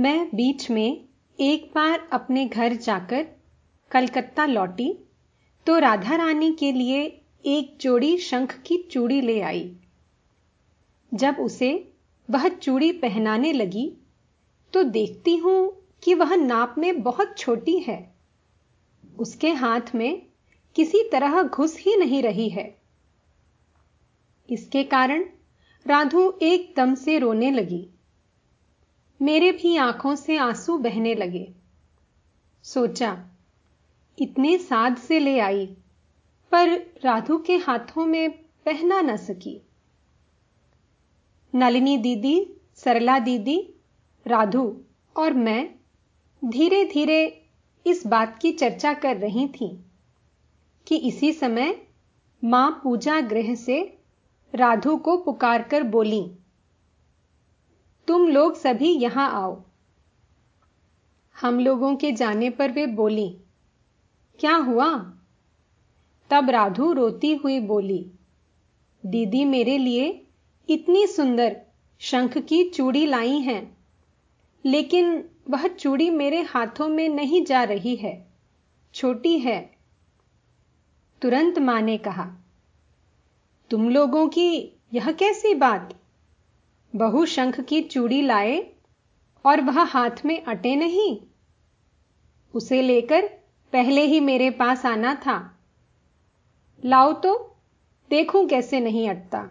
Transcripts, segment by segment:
मैं बीच में एक बार अपने घर जाकर कलकत्ता लौटी तो राधा रानी के लिए एक जोड़ी शंख की चूड़ी ले आई। जब उसे वह चूड़ी पहनाने लगी तो देखती हूँ कि वह नाप में बहुत छोटी है। उसके हाथ में किसी तरह घुस ही नहीं रही है। इसके कारण राधु एकदम से रोने लगी। मेरे भी आँखों से आँसू बहने लगे। सोचा, इतने साध से ले आई, पर राधु के हाथों में पहना न सकी। नलिनी दीदी, सरला दीदी, राधु और मैं धीरे धीरे इस बात की चर्चा कर रही थी कि इसी समय माँ पूजा गृह से राधु को पुकार कर बोली तुम लोग सभी यहाँ आओ। हम लोगों के जाने पर वे बोली, क्या हुआ? तब राधु रोती हुई बोली, दीदी मेरे लिए इतनी सुंदर शंख की चूड़ी लाई हैं, लेकिन वह चूड़ी मेरे हाथों में नहीं जा रही है, छोटी है। तुरंत माँ ने कहा, तुम लोगों की यह कैसी बात? बहु शंख की चूड़ी लाए और वह हाथ में अटे नहीं। उसे लेकर पहले ही मेरे पास आना था। लाओ तो देखूँ कैसे नहीं अटता।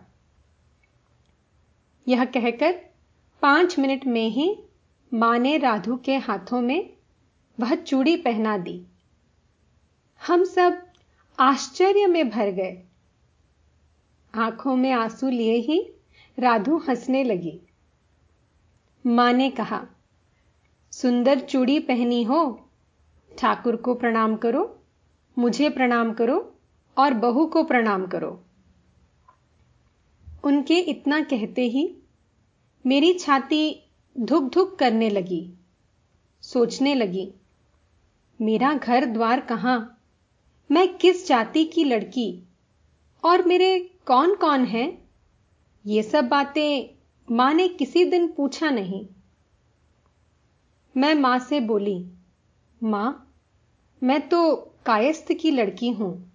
यह कहकर पाँच मिनट में ही माँ ने राधु के हाथों में वह चूड़ी पहना दी। हम सब आश्चर्य में भर गए। आँखों में आँसू लिए ही राधु हंसने लगी। माँ ने कहा, सुंदर चूड़ी पहनी हो, ठाकुर को प्रणाम करो, मुझे प्रणाम करो और बहू को प्रणाम करो। उनके इतना कहते ही मेरी छाती धुक धुक करने लगी, सोचने लगी, मेरा घर द्वार कहाँ? मैं किस जाति की लड़की? और मेरे कौन कौन हैं? ये सब बातें माँ ने किसी दिन पूछा नहीं। मैं माँ से बोली, माँ, मैं तो कायस्थ की लड़की हूँ।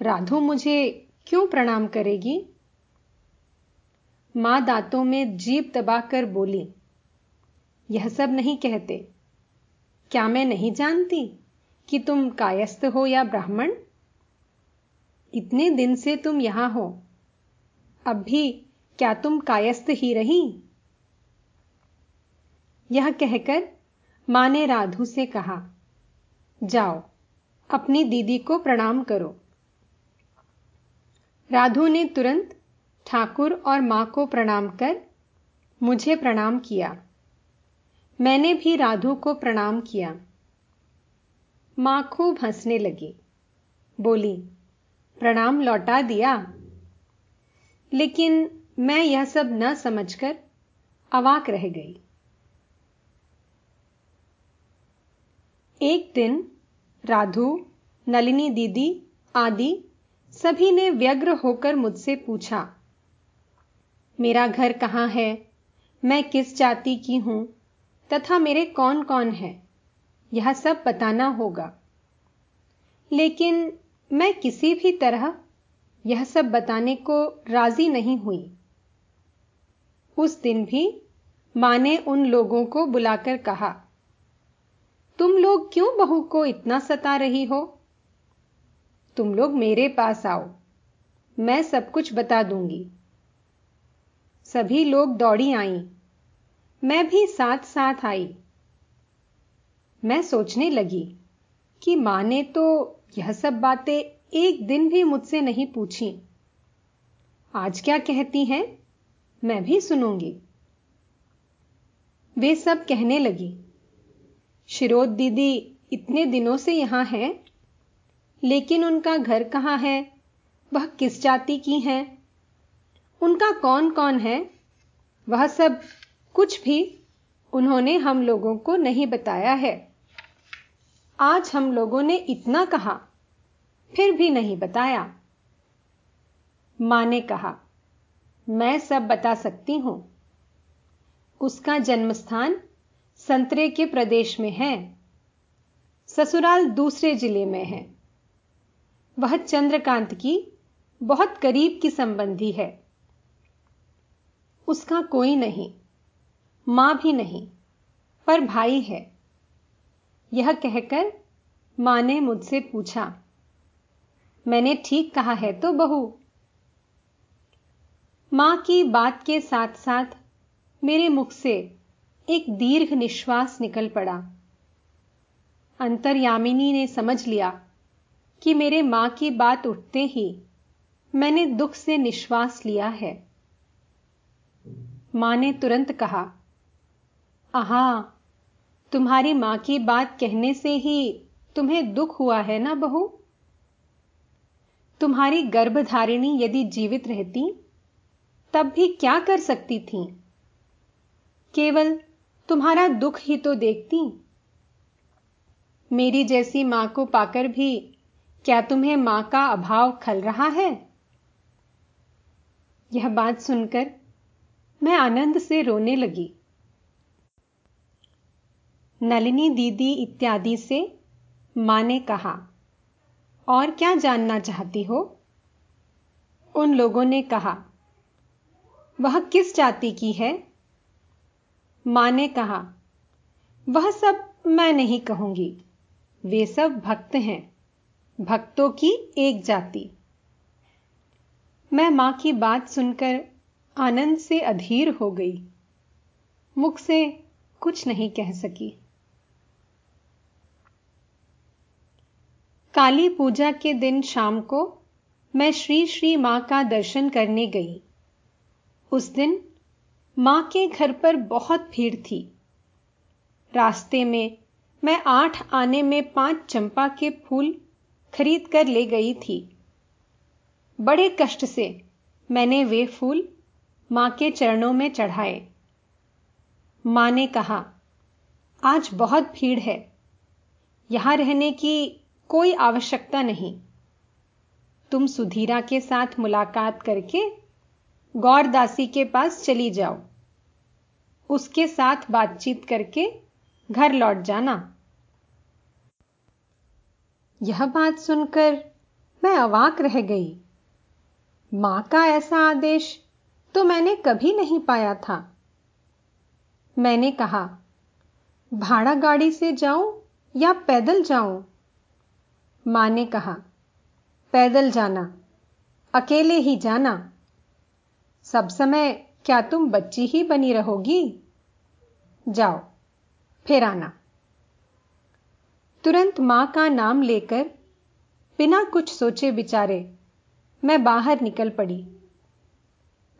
राधु मुझे क्यों प्रणाम करेगी? माँ दांतों में जीप दबाकर बोली, यह सब नहीं कहते। क्या मैं नहीं जानती कि तुम कायस्थ हो या ब्राह्मण? इतने दिन से तुम यहाँ हो। अब भी क्या तुम कायस्थ ही रही? यह कहकर माँ ने राधु से कहा, जाओ, अपनी दीदी को प्रणाम करो। राधु ने तुरंत ठाकुर और माँ को प्रणाम कर मुझे प्रणाम किया। मैंने भी राधु को प्रणाम किया। माँ खूब हंसने लगी, बोली, प्रणाम लौटा दिया। लेकिन मैं यह सब न समझकर अवाक रह गई। एक दिन राधु, नलिनी दीदी, आदि सभी ने व्यग्र होकर मुझसे पूछा, मेरा घर कहाँ है? मैं किस जाति की हूँ? तथा मेरे कौन कौन है? यह सब बताना होगा। लेकिन मैं किसी भी तरह यह सब बताने को राज़ी नहीं हुई। उस दिन भी माँ ने उन लोगों को बुलाकर कहा, तुम लोग क्यों बहू को इतना सता रही हो? तुम लोग मेरे पास आओ, मैं सब कुछ बता दूँगी सभी लोग दौड़ी आईं। मैं भी साथ साथ आई। मैं सोचने लगी कि माँ ने तो यह सब बातें एक दिन भी मुझसे नहीं पूछी। आज क्या कहती हैं? मैं भी सुनूँगी। वे सब कहने लगी। शिरोद दीदी इतने दिनों से यहाँ है, लेकिन उनका घर कहाँ है? वह किस जाति की हैं? उनका कौन कौन है? वह सब कुछ भी उन्होंने हम लोगों को नहीं बताया है। आज हम लोगों ने इतना कहा। फिर भी नहीं बताया। माँ ने कहा, मैं सब बता सकती हूँ। उसका जन्मस्थान संतरे के प्रदेश में है। ससुराल दूसरे ज़िले में है। वह चंद्रकांत की बहुत करीब की संबंधी है। उसका कोई नहीं, माँ भी नहीं, पर भाई है। यह कहकर माँ ने मुझसे पूछा मैंने ठीक कहा है तो बहू। माँ की बात के साथ साथ मेरे मुख से एक दीर्घ निश्वास निकल पड़ा। अंतर्यामिनी ने समझ लिया कि मेरे माँ की बात उठते ही मैंने दुख से निश्वास लिया है। माँ ने तुरंत कहा, आहा, तुम्हारी माँ की बात कहने से ही तुम्हें दुख हुआ है ना बहू? तुम्हारी गर्भधारिणी यदि जीवित रहती, तब भी क्या कर सकती थी? केवल तुम्हारा दुख ही तो देखती। मेरी जैसी माँ को पाकर भी क्या तुम्हें माँ का अभाव खल रहा है? यह बात सुनकर मैं आनंद से रोने लगी। नलिनी दीदी इत्यादि से माँ ने कहा और क्या जानना चाहती हो? उन लोगों ने कहा, वह किस जाति की है? माँ ने कहा, वह सब मैं नहीं कहूँगी। वे सब भक्त हैं, भक्तों की एक जाति। मैं माँ की बात सुनकर आनंद से अधीर हो गई। मुख से कुछ नहीं कह सकी। काली पूजा के दिन शाम को मैं श्री श्री माँ का दर्शन करने गई। उस दिन माँ के घर पर बहुत भीड़ थी। रास्ते में मैं आठ आने में पाँच चंपा के फूल खरीद कर ले गई थी। बड़े कष्ट से मैंने वे फूल माँ के चरणों में चढ़ाए। माँ ने कहा, आज बहुत भीड़ है। यहाँ रहने की कोई आवश्यकता नहीं। तुम सुधीरा के साथ मुलाकात करके गौरदासी के पास चली जाओ। उसके साथ बातचीत करके घर लौट जाना। यह बात सुनकर मैं अवाक रह गई। माँ का ऐसा आदेश तो मैंने कभी नहीं पाया था। मैंने कहा, भाड़ा गाड़ी से जाऊँ या पैदल जाऊँ? माँ ने कहा, पैदल जाना, अकेले ही जाना। सब समय क्या तुम बच्ची ही बनी रहोगी? जाओ, फिर आना। तुरंत माँ का नाम लेकर, बिना कुछ सोचे बिचारे, मैं बाहर निकल पड़ी।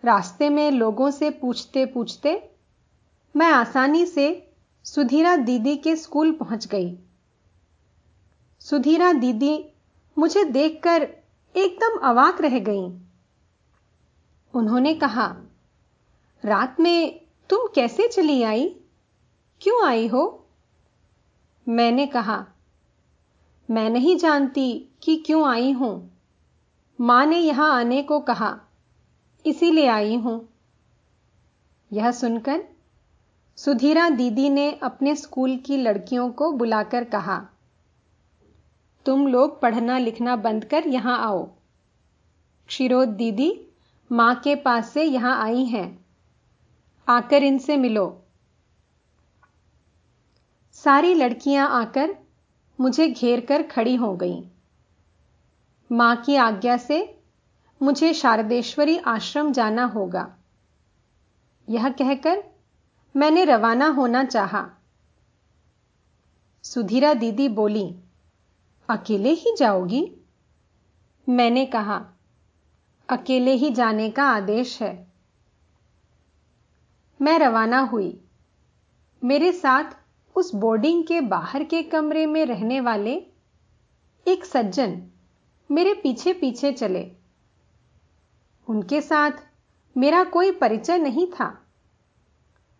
रास्ते में लोगों से पूछते पूछते मैं आसानी से सुधीरा दीदी के स्कूल पहुँच गई। सुधीरा दीदी मुझे देखकर एकदम अवाक रह गईं। उन्होंने कहा, रात में तुम कैसे चली आई? क्यों आई हो? मैंने कहा, मैं नहीं जानती कि क्यों आई हूँ। माँ ने यहाँ आने को कहा, इसीलिए आई हूँ। यह सुनकर सुधीरा दीदी ने अपने स्कूल की लड़कियों को बुलाकर कहा तुम लोग पढ़ना लिखना बंद कर यहाँ आओ। क्षीरोद दीदी, माँ के पास से यहाँ आई हैं। आकर इनसे मिलो। सारी लड़कियाँ आकर मुझे घेर कर खड़ी हो गईं। माँ की आज्ञा से मुझे शारदेश्वरी आश्रम जाना होगा। यह कहकर मैंने रवाना होना चाहा। सुधीरा दीदी बोली अकेले ही जाओगी? मैंने कहा, अकेले ही जाने का आदेश है। मैं रवाना हुई। मेरे साथ उस बोर्डिंग के बाहर के कमरे में रहने वाले एक सज्जन मेरे पीछे पीछे चले। उनके साथ मेरा कोई परिचय नहीं था,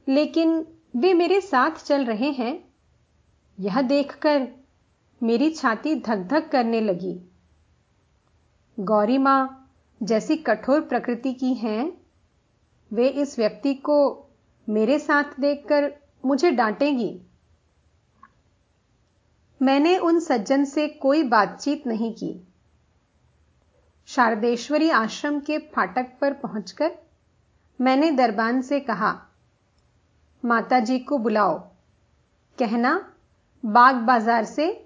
लेकिन वे मेरे साथ चल रहे हैं। यह देखकर मेरी छाती धक धक करने लगी। गौरी माँ, जैसी कठोर प्रकृति की हैं, वे इस व्यक्ति को मेरे साथ देखकर मुझे डांटेंगी। मैंने उन सज्जन से कोई बातचीत नहीं की। शारदेश्वरी आश्रम के फाटक पर पहुंचकर मैंने दरबान से कहा, माताजी को बुलाओ। कहना, बाग बाज़ार से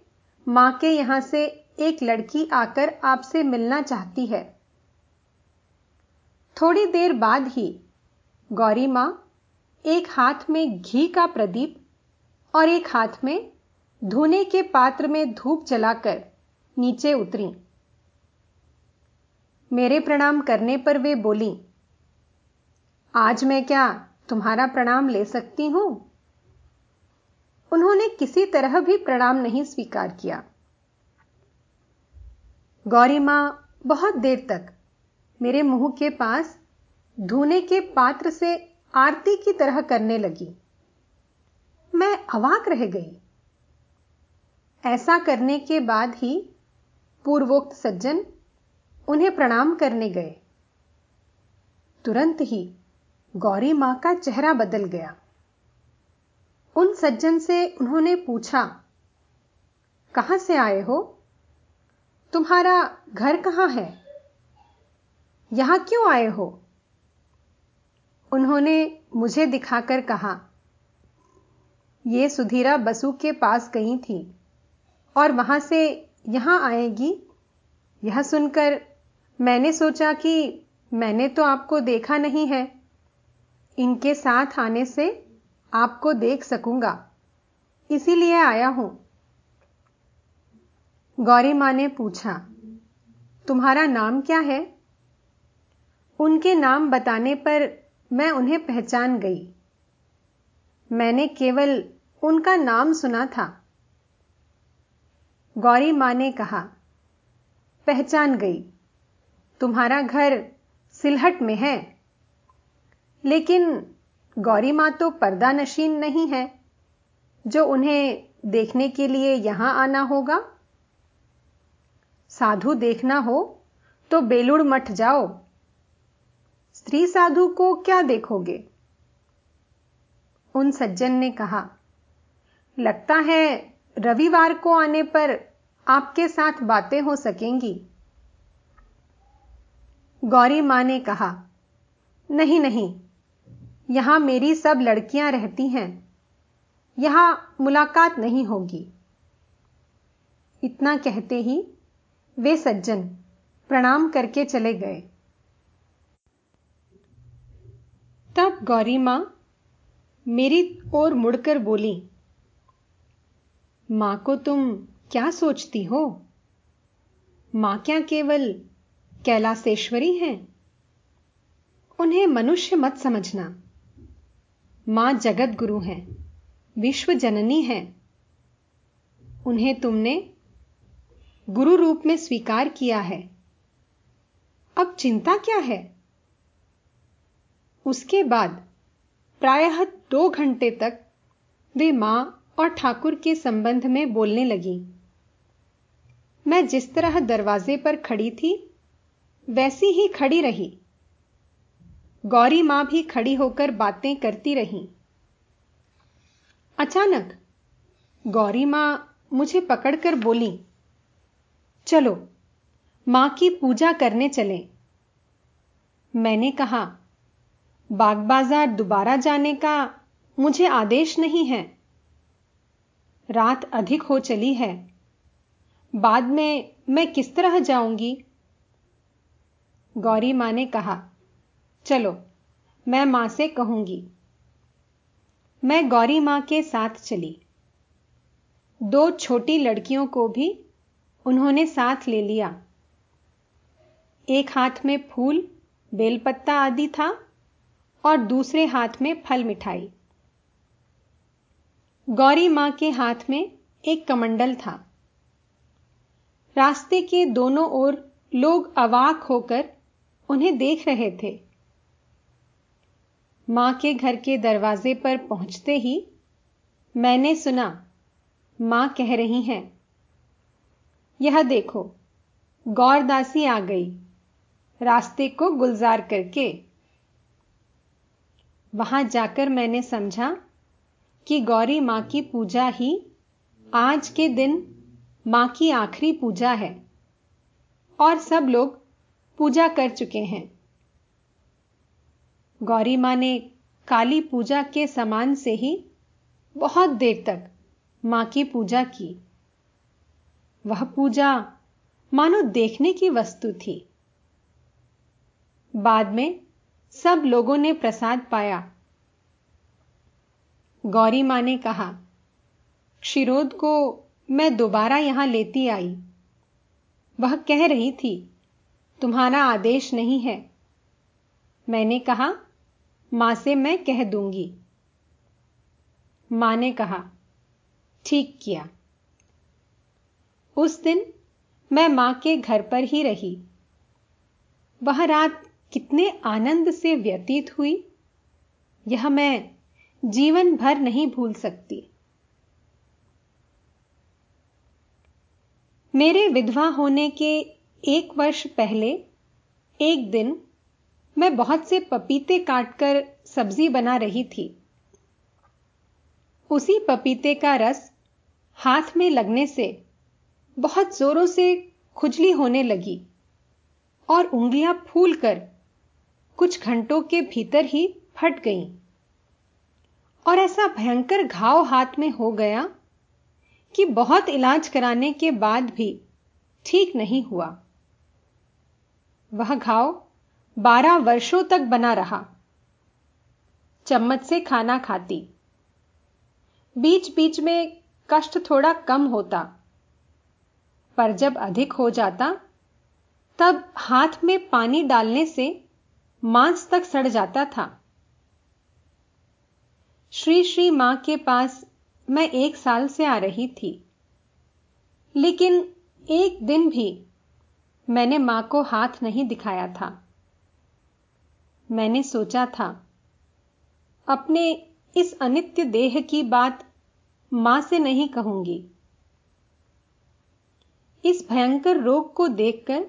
माँ के यहाँ से एक लड़की आकर आपसे मिलना चाहती है। थोड़ी देर बाद ही गौरी माँ एक हाथ में घी का प्रदीप और एक हाथ में धोने के पात्र में धूप जलाकर नीचे उतरी। मेरे प्रणाम करने पर वे बोली, आज मैं क्या तुम्हारा प्रणाम ले सकती हूँ? उन्होंने किसी तरह भी प्रणाम नहीं स्वीकार किया। गौरी माँ, बहुत देर तक मेरे मुँह के पास धोने के पात्र से आरती की तरह करने लगी। मैं अवाक रह गई। ऐसा करने के बाद ही पूर्वोक्त सज्जन उन्हें प्रणाम करने गए। तुरंत ही गौरी माँ का चेहरा बदल गया। उन सज्जन से उन्होंने पूछा, कहाँ से आए हो? तुम्हारा घर कहाँ है? यहाँ क्यों आए हो? उन्होंने मुझे दिखाकर कहा यह सुधीरा बसु के पास गई थी और वहाँ से यहाँ आएगी। यह सुनकर मैंने सोचा कि मैंने तो आपको देखा नहीं है। इनके साथ आने से आपको देख सकूँगा। इसीलिए आया हूँ। गौरी माँ ने पूछा, तुम्हारा नाम क्या है? उनके नाम बताने पर मैं उन्हें पहचान गई। मैंने केवल उनका नाम सुना था। गौरी माँ ने कहा, पहचान गई। तुम्हारा घर सिलहट में है। लेकिन गौरी माँ तो पर्दा नशीन नहीं है। जो उन्हें देखने के लिए यहाँ आना होगा, साधु देखना हो तो बेलुड़ मठ जाओ। स्त्री साधु को क्या देखोगे? उन सज्जन ने कहा, लगता है रविवार को आने पर आपके साथ बातें हो सकेंगी। गौरी माँ ने कहा, नहीं नहीं यहाँ मेरी सब लड़कियाँ रहती हैं। यहाँ मुलाकात नहीं होगी। इतना कहते ही वे सज्जन प्रणाम करके चले गए। तब गौरी माँ मेरी ओर मुड़कर बोली, माँ को तुम क्या सोचती हो? माँ क्या केवल कैलाशेश्वरी हैं? उन्हें मनुष्य मत समझना। माँ जगत गुरु हैं विश्व जननी हैं। उन्हें तुमने गुरु रूप में स्वीकार किया है। अब चिंता क्या है? उसके बाद प्रायः दो घंटे तक वे माँ और ठाकुर के संबंध में बोलने लगी। मैं जिस तरह दरवाजे पर खड़ी थी, वैसी ही खड़ी रही। गौरी माँ भी खड़ी होकर बातें करती रही। अचानक गौरी माँ मुझे पकड़कर बोली, चलो, माँ की पूजा करने चले। मैंने कहा, बाग बाज़ार दोबारा जाने का मुझे आदेश नहीं है। रात अधिक हो चली है। बाद में मैं किस तरह जाऊँगी? गौरी माँ ने कहा चलो, मैं माँ से कहूँगी। मैं गौरी माँ के साथ चली। दो छोटी लड़कियों को भी उन्होंने साथ ले लिया। एक हाथ में फूल, बेलपत्ता आदि था और दूसरे हाथ में फल मिठाई। गौरी माँ के हाथ में एक कमंडल था। रास्ते के दोनों ओर लोग अवाक होकर उन्हें देख रहे थे। माँ के घर के दरवाजे पर पहुँचते ही मैंने सुना, माँ कह रही हैं, यह देखो गौरदासी आ गई, रास्ते को गुलजार करके। वहाँ जाकर मैंने समझा कि गौरी माँ की पूजा ही आज के दिन माँ की आखिरी पूजा है, और सब लोग पूजा कर चुके हैं। गौरी माँ ने काली पूजा के समान से ही बहुत देर तक माँ की पूजा की। वह पूजा मानो देखने की वस्तु थी। बाद में सब लोगों ने प्रसाद पाया। गौरी माँ ने कहा, क्षिरोद को मैं दोबारा यहाँ लेती आई। वह कह रही थी, तुम्हारा आदेश नहीं है। मैंने कहा माँ से मैं कह दूँगी। माँ ने कहा, ठीक किया। उस दिन मैं माँ के घर पर ही रही। वह रात कितने आनंद से व्यतीत हुई। यह मैं जीवन भर नहीं भूल सकती। मेरे विधवा होने के एक वर्ष पहले, एक दिन मैं बहुत से पपीते काटकर सब्ज़ी बना रही थी। उसी पपीते का रस हाथ में लगने से बहुत जोरों से खुजली होने लगी और उंगलियाँ फूलकर कुछ घंटों के भीतर ही फट गईं। और ऐसा भयंकर घाव हाथ में हो गया कि बहुत इलाज कराने के बाद भी ठीक नहीं हुआ। वह घाव बारह वर्षों तक बना रहा। चम्मच से खाना खाती। बीच बीच में कष्ट थोड़ा कम होता। पर जब अधिक हो जाता, तब हाथ में पानी डालने से मांस तक सड़ जाता था। श्री श्री माँ के पास मैं एक साल से आ रही थी। लेकिन एक दिन भी मैंने माँ को हाथ नहीं दिखाया था। मैंने सोचा था। अपने इस अनित्य देह की बात माँ से नहीं कहूँगी। इस भयंकर रोग को देखकर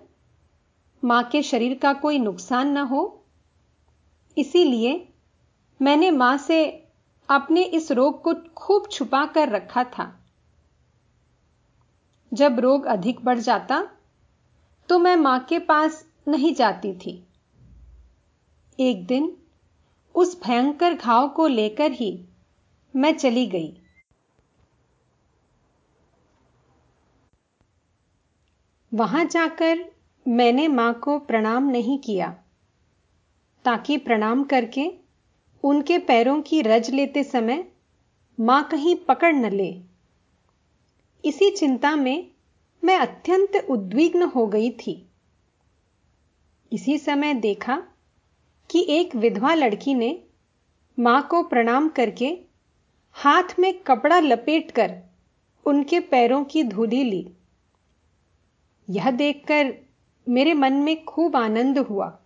माँ के शरीर का कोई नुकसान न हो। इसीलिए मैंने माँ से अपने इस रोग को खूब छुपा कर रखा था। जब रोग अधिक बढ़ जाता तो मैं माँ के पास नहीं जाती थी। एक दिन उस भयंकर घाव को लेकर ही मैं चली गई। वहाँ जाकर मैंने माँ को प्रणाम नहीं किया, ताकि प्रणाम करके उनके पैरों की रज लेते समय माँ कहीं पकड़ न ले। इसी चिंता में मैं अत्यंत उद्विग्न हो गई थी। इसी समय देखा कि एक विधवा लड़की ने माँ को प्रणाम करके हाथ में कपड़ा लपेटकर उनके पैरों की धूली ली। यह देखकर मेरे मन में खूब आनंद हुआ।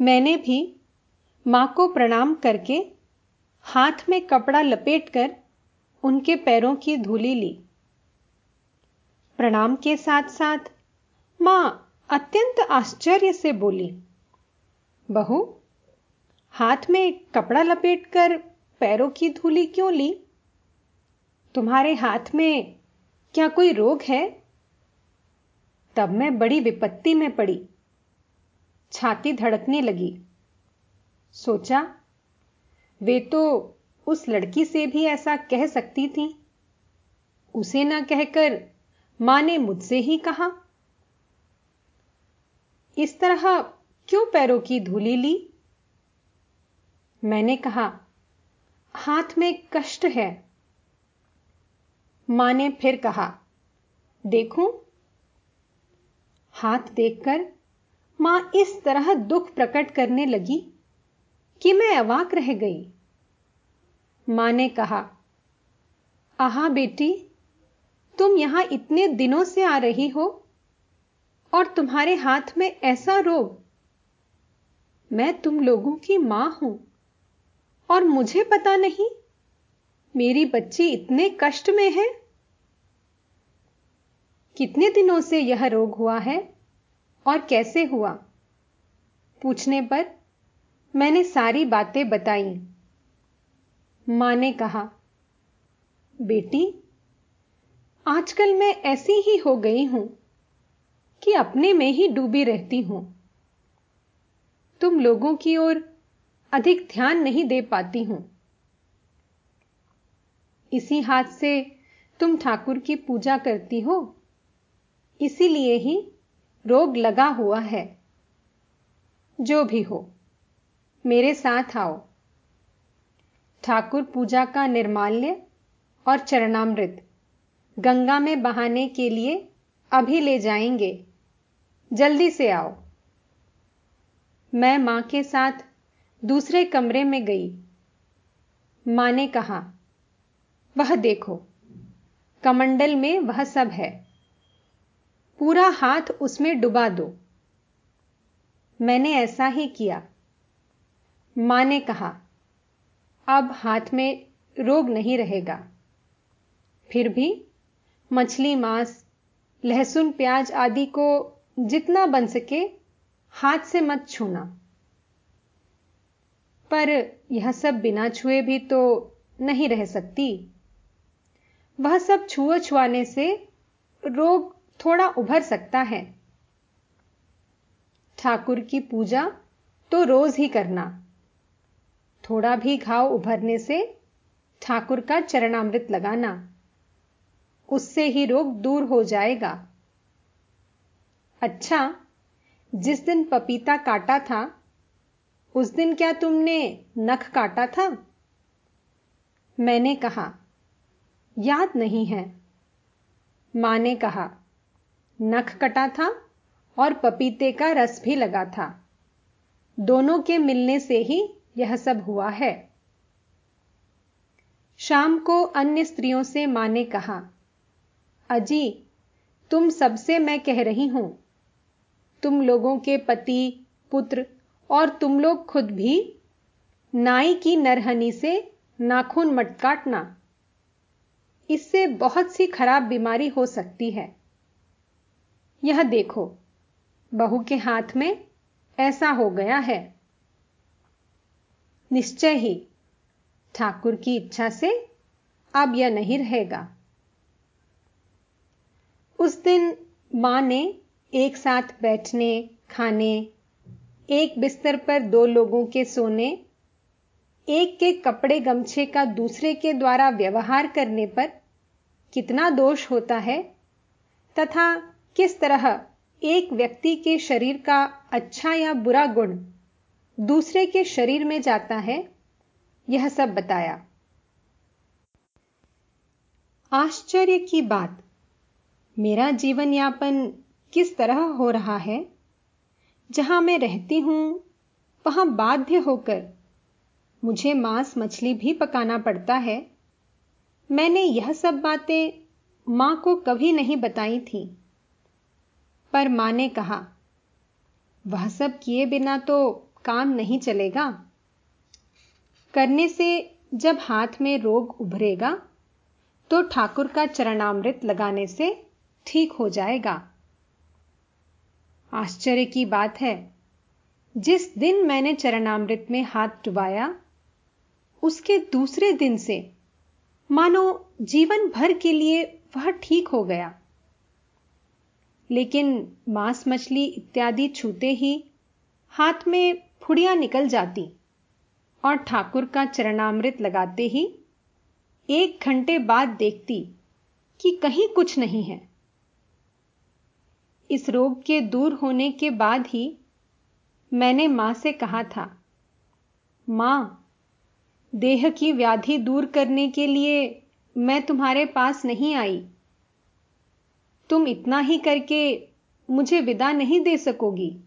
मैंने भी माँ को प्रणाम करके हाथ में कपड़ा लपेटकर उनके पैरों की धूली ली। प्रणाम के साथ साथ माँ अत्यंत आश्चर्य से बोली बहू, हाथ में कपड़ा लपेटकर पैरों की धूली क्यों ली? तुम्हारे हाथ में क्या कोई रोग है? तब मैं बड़ी विपत्ति में पड़ी। छाती धड़कने लगी। सोचा, वे तो उस लड़की से भी ऐसा कह सकती थी। उसे ना कहकर माँ ने मुझसे ही कहा। इस तरह क्यों पैरों की धूली ली? मैंने कहा, हाथ में कष्ट है। माँ ने फिर कहा, देखूँ? हाथ देखकर माँ इस तरह दुख प्रकट करने लगी कि मैं अवाक रह गई। माँ ने कहा, आहा बेटी, तुम यहाँ इतने दिनों से आ रही हो और तुम्हारे हाथ में ऐसा रोग मैं तुम लोगों की माँ हूँ। और मुझे पता नहीं, मेरी बच्ची इतने कष्ट में है। कितने दिनों से यह रोग हुआ है और कैसे हुआ? पूछने पर मैंने सारी बातें बताई। माँ ने कहा, बेटी, आजकल मैं ऐसी ही हो गई हूँ कि अपने में ही डूबी रहती हूँ। तुम लोगों की ओर अधिक ध्यान नहीं दे पाती हूँ। इसी हाथ से तुम ठाकुर की पूजा करती हो। इसीलिए ही रोग लगा हुआ है। जो भी हो, मेरे साथ आओ। ठाकुर पूजा का निर्माल्य और चरणामृत गंगा में बहाने के लिए अभी ले जाएँगे। जल्दी से आओ। मैं माँ के साथ दूसरे कमरे में गई। माँ ने कहा, वह देखो, कमंडल में वह सब है। पूरा हाथ उसमें डुबा दो। मैंने ऐसा ही किया। माँ ने कहा, अब हाथ में रोग नहीं रहेगा। फिर भी मछली, मांस, लहसुन, प्याज आदि को जितना बन सके हाथ से मत छूना। पर यह सब बिना छुए भी तो नहीं रह सकती। वह सब छुआ छुआने से रोग थोड़ा उभर सकता है। ठाकुर की पूजा तो रोज ही करना। थोड़ा भी घाव उभरने से ठाकुर का चरणामृत लगाना। उससे ही रोग दूर हो जाएगा। अच्छा जिस दिन पपीता काटा था, उस दिन क्या तुमने नख काटा था? मैंने कहा, याद नहीं है। माँ ने कहा, नख कटा था और पपीते का रस भी लगा था। दोनों के मिलने से ही यह सब हुआ है। शाम को अन्य स्त्रियों से माँ ने कहा, अजी, तुम सबसे मैं कह रही हूँ। तुम लोगों के पति, पुत्र और तुम लोग खुद भी नाई की नरहनी से नाखून मट काटना। इससे बहुत सी खराब बीमारी हो सकती है। यह देखो, बहू के हाथ में ऐसा हो गया है। निश्चय ही, ठाकुर की इच्छा से अब यह नहीं रहेगा। उस दिन माँ ने एक साथ बैठने, खाने, एक बिस्तर पर दो लोगों के सोने, एक के कपड़े गमछे का दूसरे के द्वारा व्यवहार करने पर कितना दोष होता है? तथा किस तरह एक व्यक्ति के शरीर का अच्छा या बुरा गुण दूसरे के शरीर में जाता है? यह सब बताया। आश्चर्य की बात। मेरा जीवन यापन किस तरह हो रहा है? जहाँ मैं रहती हूँ, वहाँ बाध्य होकर मुझे मांस मछली भी पकाना पड़ता है। मैंने यह सब बातें माँ को कभी नहीं बताई थी। पर माँ ने कहा, वह सब किए बिना तो काम नहीं चलेगा। करने से जब हाथ में रोग उभरेगा तो ठाकुर का चरणामृत लगाने से ठीक हो जाएगा। आश्चर्य की बात है। जिस दिन मैंने चरणामृत में हाथ डुबाया, उसके दूसरे दिन से, मानो जीवन भर के लिए वह ठीक हो गया। लेकिन मांस मछली इत्यादि छूते ही हाथ में फुड़ियाँ निकल जाती और ठाकुर का चरणामृत लगाते ही एक घंटे बाद देखती कि कहीं कुछ नहीं है। इस रोग के दूर होने के बाद ही मैंने माँ से कहा था, माँ, देह की व्याधि दूर करने के लिए मैं तुम्हारे पास नहीं आई। तुम इतना ही करके मुझे विदा नहीं दे सकोगी।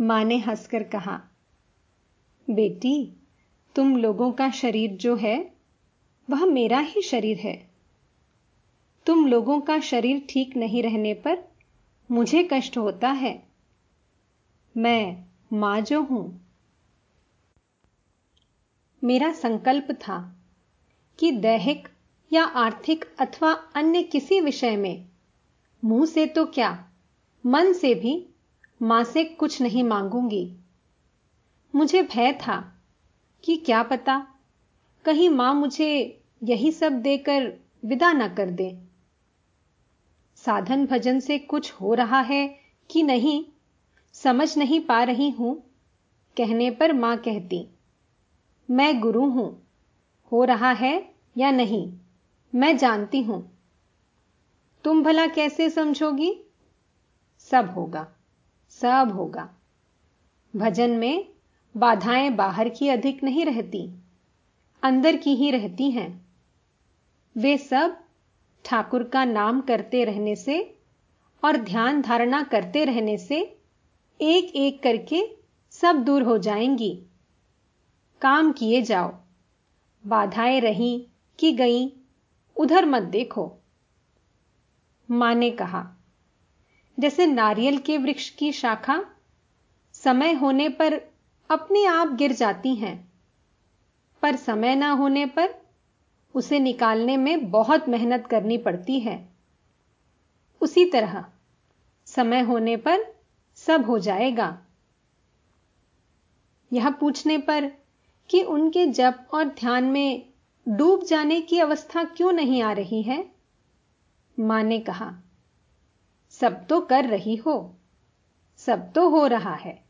माँ ने हंसकर कहा, बेटी, तुम लोगों का शरीर जो है, वह मेरा ही शरीर है। तुम लोगों का शरीर ठीक नहीं रहने पर मुझे कष्ट होता है। मैं माँ जो हूँ। मेरा संकल्प था कि दैहिक या आर्थिक अथवा अन्य किसी विषय में मुँह से तो क्या, मन से भी माँ से कुछ नहीं मांगूँगी। मुझे भय था कि क्या पता कहीं माँ मुझे यही सब देकर विदा ना कर दे। साधन भजन से कुछ हो रहा है कि नहीं? समझ नहीं पा रही हूँ। कहने पर माँ कहती, मैं गुरु हूँ। हो रहा है या नहीं? मैं जानती हूँ। तुम भला कैसे समझोगी? सब होगा सब होगा। भजन में बाधाएँ बाहर की अधिक नहीं रहती, अंदर की ही रहती हैं। वे सब ठाकुर का नाम करते रहने से और ध्यान धारणा करते रहने से एक एक करके सब दूर हो जाएँगी। काम किए जाओ। बाधाएँ रही कि गई, उधर मत देखो। माँ ने कहा, जैसे नारियल के वृक्ष की शाखा समय होने पर अपने आप गिर जाती हैं, पर समय ना होने पर उसे निकालने में बहुत मेहनत करनी पड़ती है। उसी तरह, समय होने पर सब हो जाएगा। यह पूछने पर कि उनके जप और ध्यान में डूब जाने की अवस्था क्यों नहीं आ रही है? माँ ने कहा, सब तो कर रही हो, सब तो हो रहा है।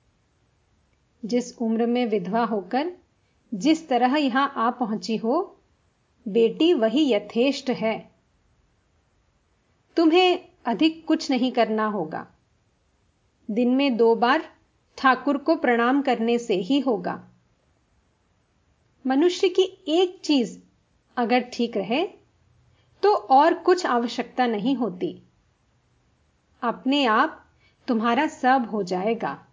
जिस उम्र में विधवा होकर, जिस तरह यहाँ आ पहुँची हो बेटी वही यथेष्ट है। तुम्हें अधिक कुछ नहीं करना होगा। दिन में दो बार ठाकुर को प्रणाम करने से ही होगा। मनुष्य की एक चीज़ अगर ठीक रहे तो और कुछ आवश्यकता नहीं होती। अपने आप तुम्हारा सब हो जाएगा।